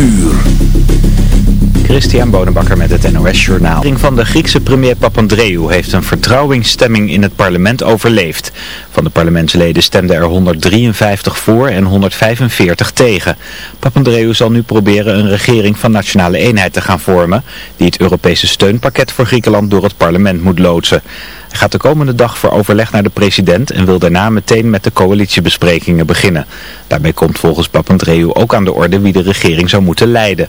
uur. Christian Bonenbakker met het NOS Journaal. De van de Griekse premier Papandreou heeft een vertrouwingsstemming in het parlement overleefd. Van de parlementsleden stemden er 153 voor en 145 tegen. Papandreou zal nu proberen een regering van nationale eenheid te gaan vormen... die het Europese steunpakket voor Griekenland door het parlement moet loodsen. Hij gaat de komende dag voor overleg naar de president en wil daarna meteen met de coalitiebesprekingen beginnen. Daarbij komt volgens Papandreou ook aan de orde wie de regering zou moeten leiden.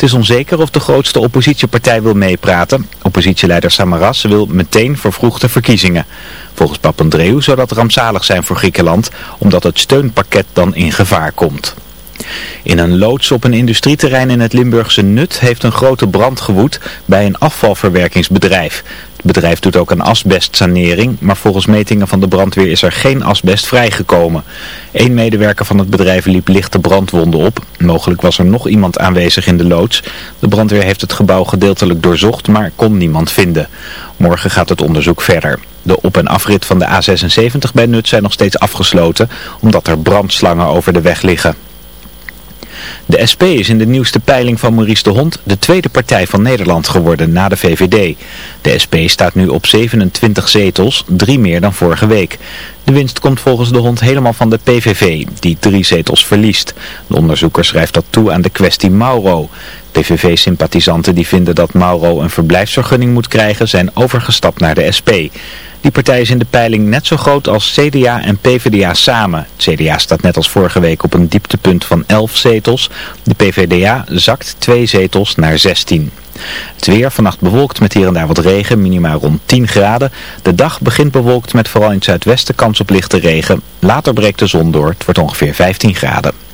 Het is onzeker of de grootste oppositiepartij wil meepraten. Oppositieleider Samaras wil meteen vervroegde verkiezingen. Volgens Papandreou zou dat rampzalig zijn voor Griekenland, omdat het steunpakket dan in gevaar komt. In een loods op een industrieterrein in het Limburgse Nut heeft een grote brand gewoed bij een afvalverwerkingsbedrijf. Het bedrijf doet ook een asbestsanering, maar volgens metingen van de brandweer is er geen asbest vrijgekomen. Eén medewerker van het bedrijf liep lichte brandwonden op. Mogelijk was er nog iemand aanwezig in de loods. De brandweer heeft het gebouw gedeeltelijk doorzocht, maar kon niemand vinden. Morgen gaat het onderzoek verder. De op- en afrit van de A76 bij Nut zijn nog steeds afgesloten, omdat er brandslangen over de weg liggen. De SP is in de nieuwste peiling van Maurice de Hond de tweede partij van Nederland geworden na de VVD. De SP staat nu op 27 zetels, drie meer dan vorige week. De winst komt volgens de Hond helemaal van de PVV, die drie zetels verliest. De onderzoeker schrijft dat toe aan de kwestie Mauro. PVV-sympathisanten die vinden dat Mauro een verblijfsvergunning moet krijgen zijn overgestapt naar de SP. Die partij is in de peiling net zo groot als CDA en PvdA samen. Het CDA staat net als vorige week op een dieptepunt van 11 zetels. De PvdA zakt twee zetels naar 16. Het weer vannacht bewolkt met hier en daar wat regen, minimaal rond 10 graden. De dag begint bewolkt met vooral in het zuidwesten kans op lichte regen. Later breekt de zon door, het wordt ongeveer 15 graden.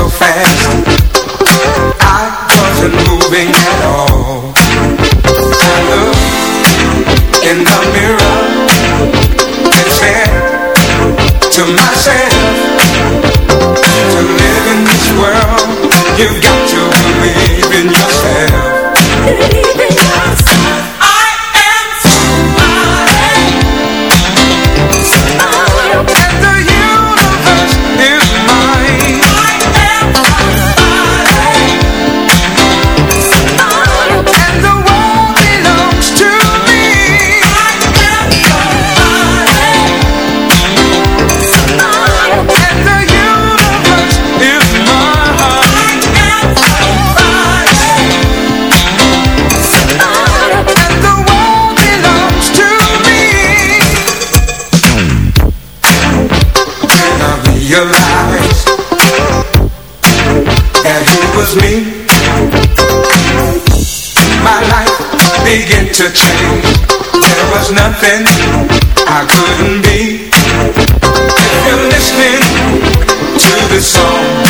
So fast. It was me. My life began to change. There was nothing I couldn't be. If you're listening to this song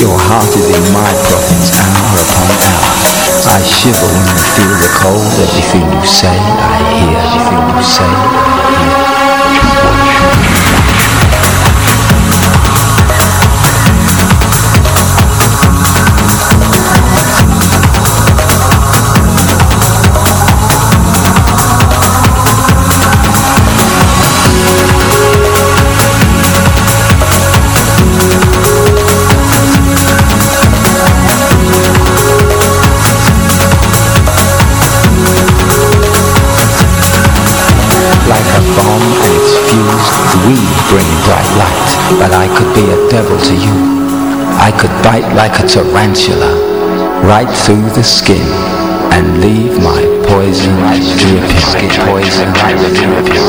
Your heart is in my province hour upon hour. I shiver when I feel the cold. Everything you say I hear. Everything you say I hear I could bite like a tarantula Right through the skin And leave my poison reappearing Poison reappearing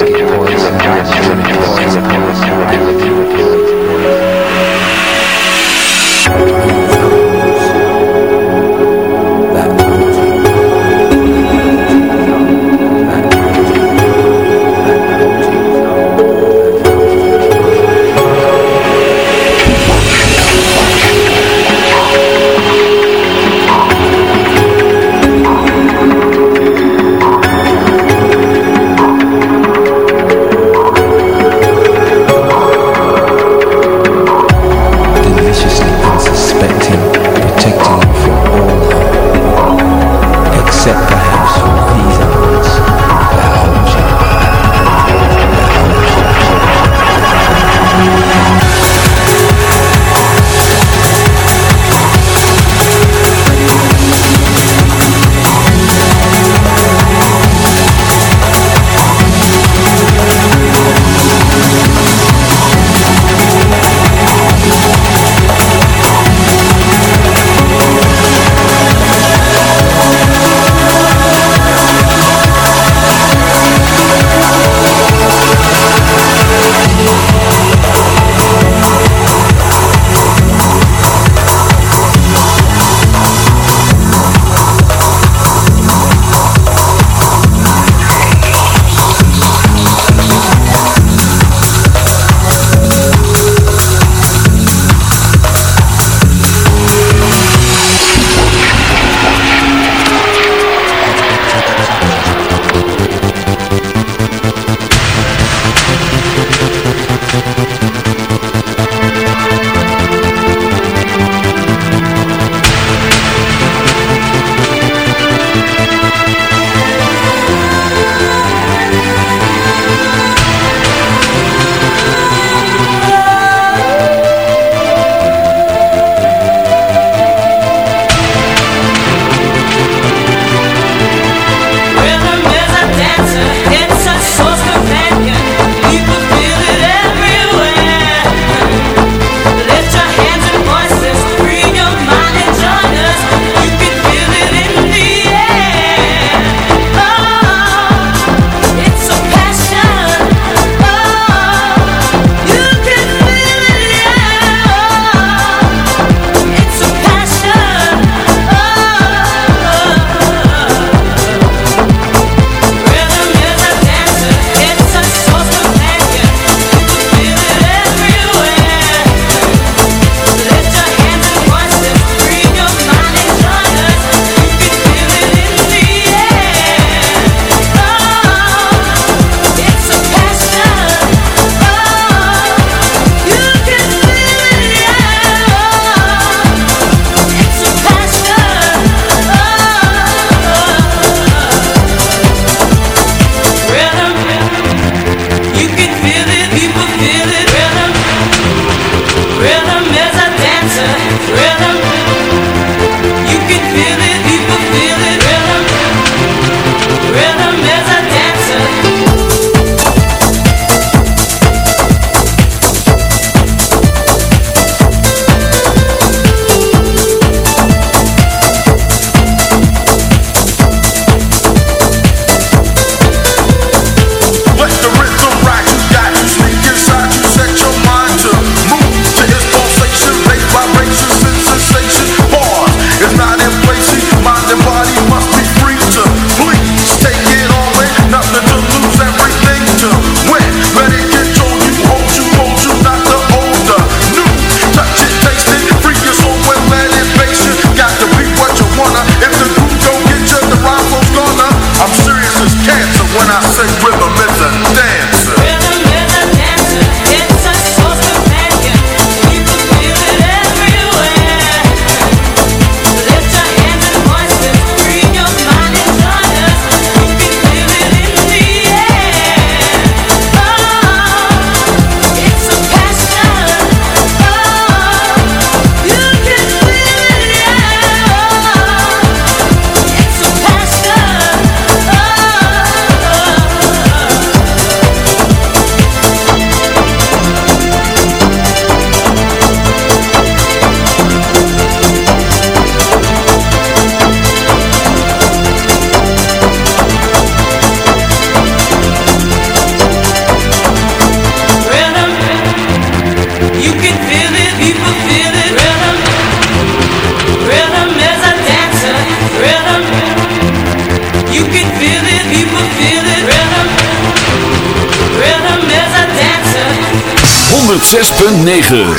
106.9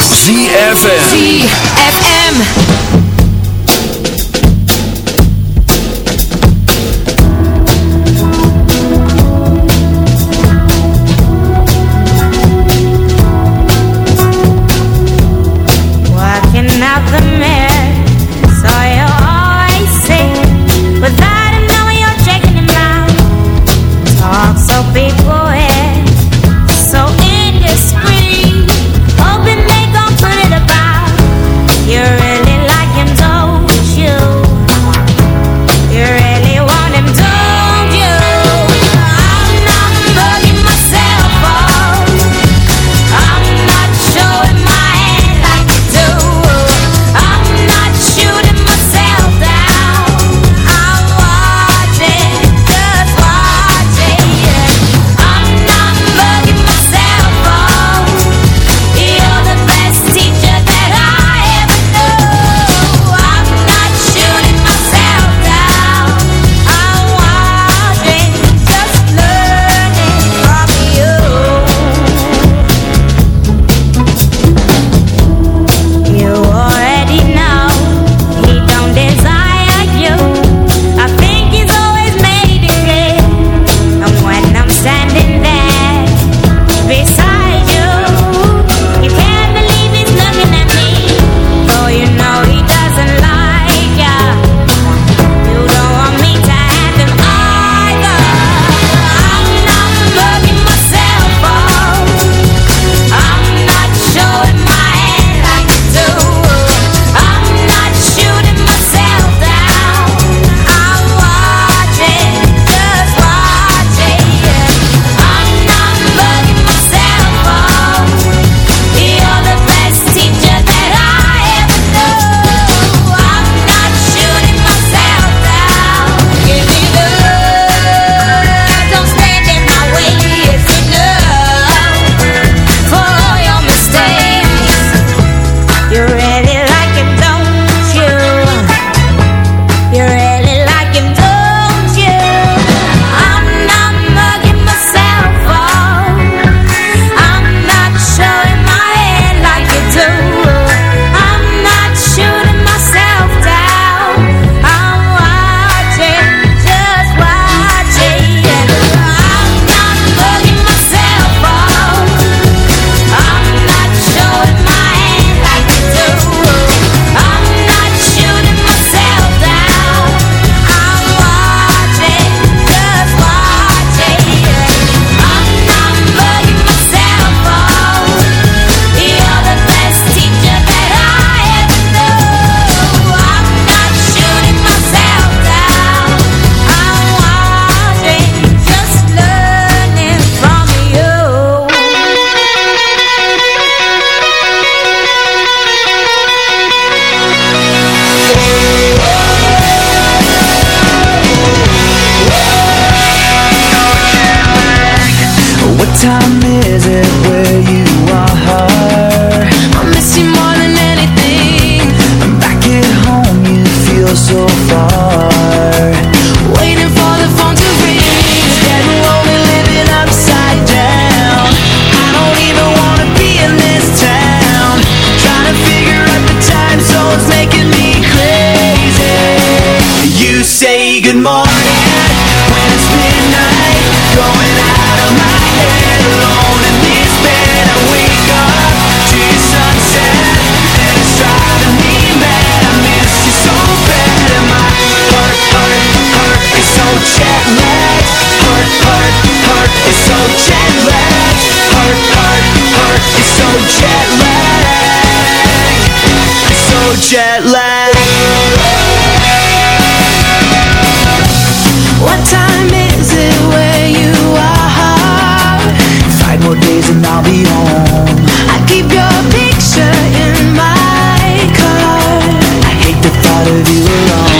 hate the thought of you alone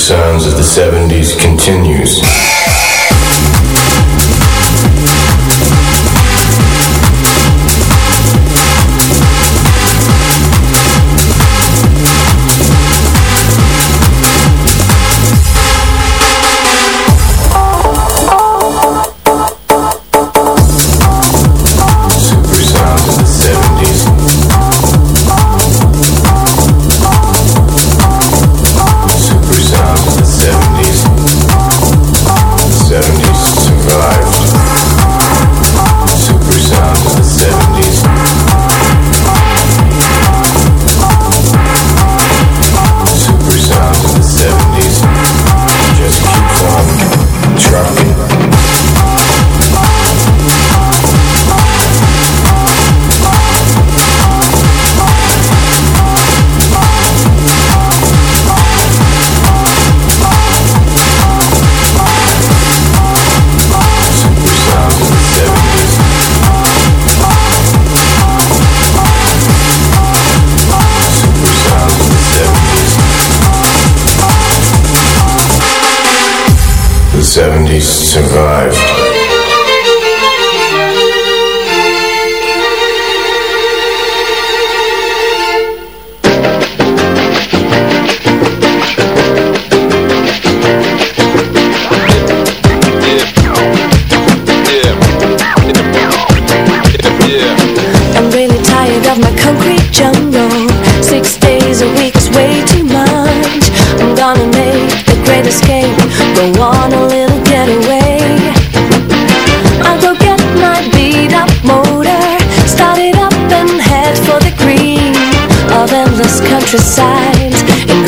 sounds of the 70s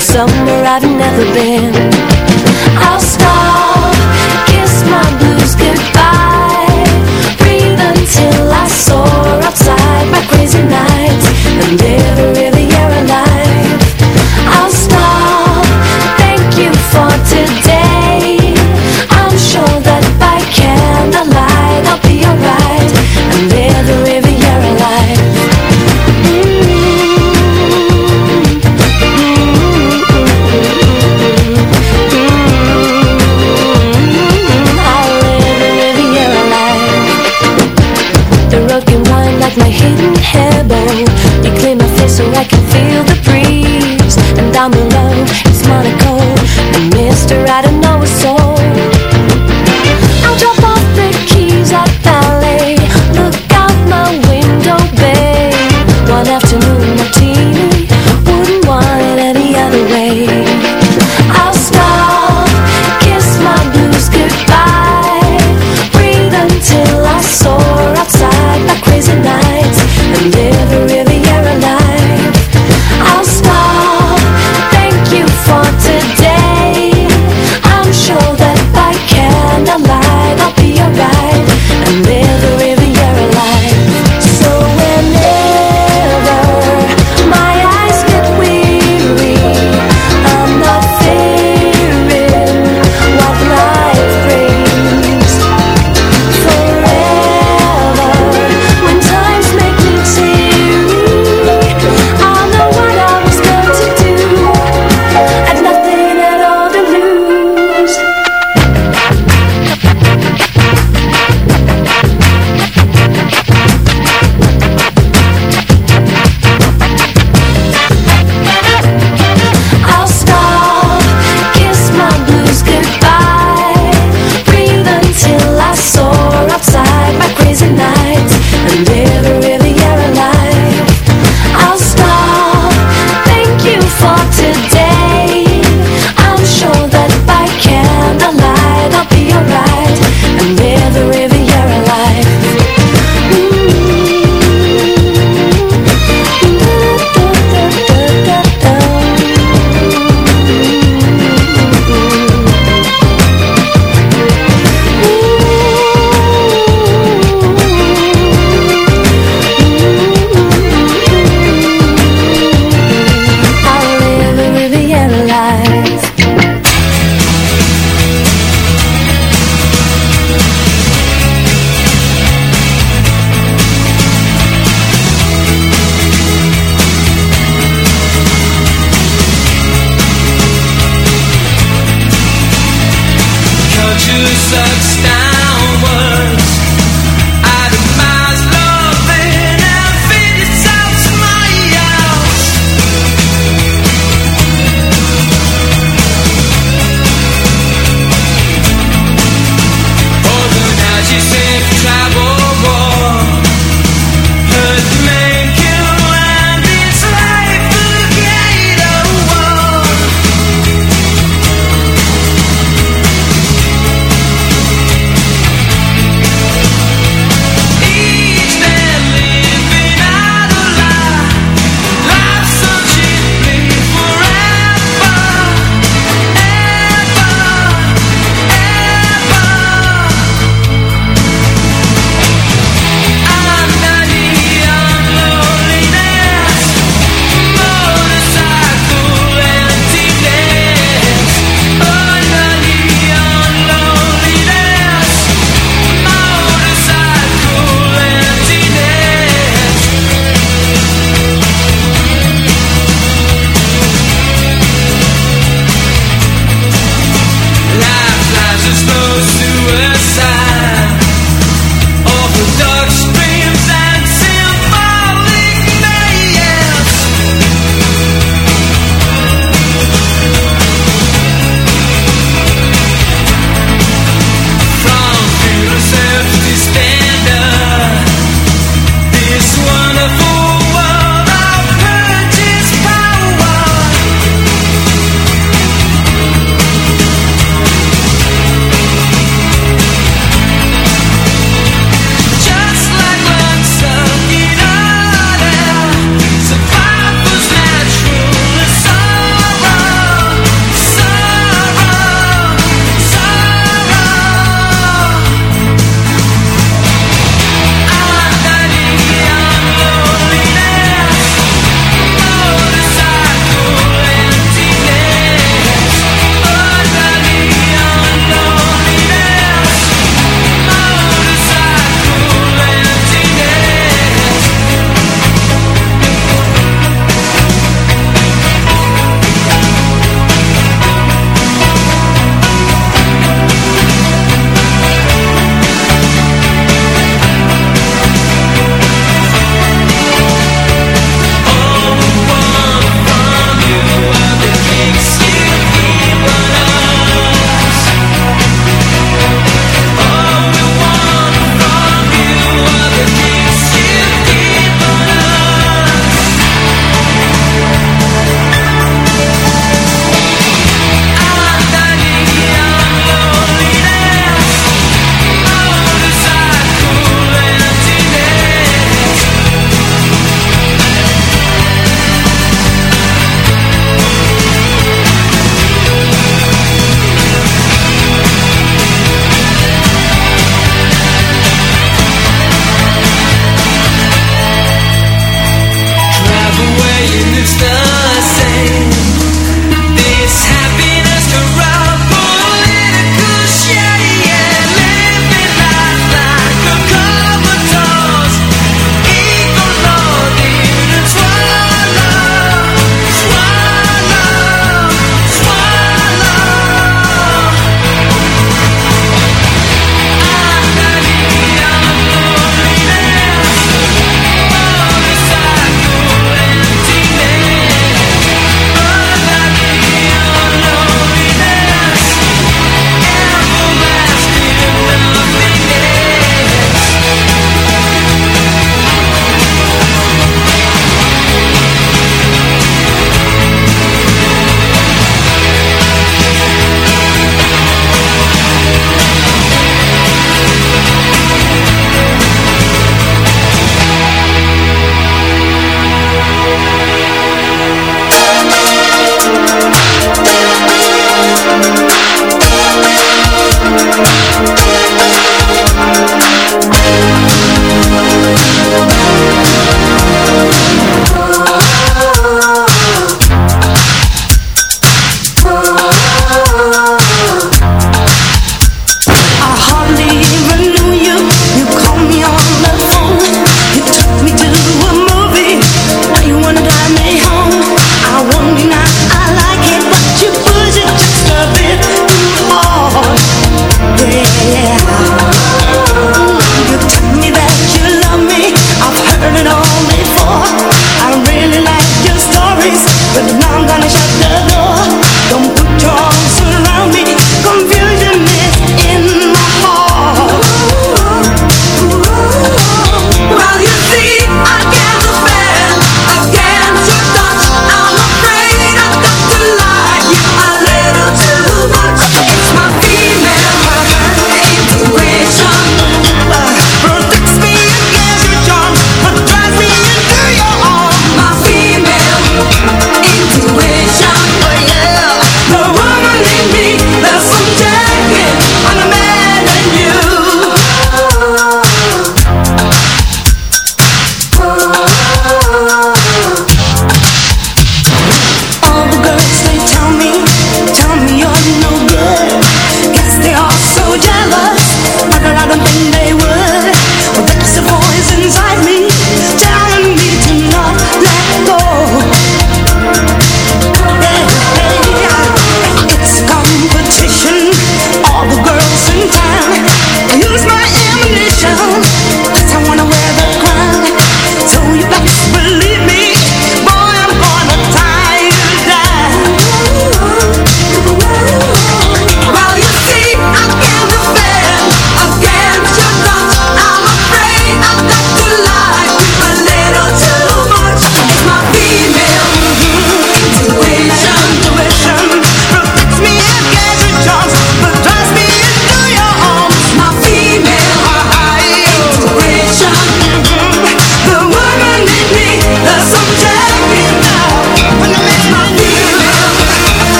summer I've never been.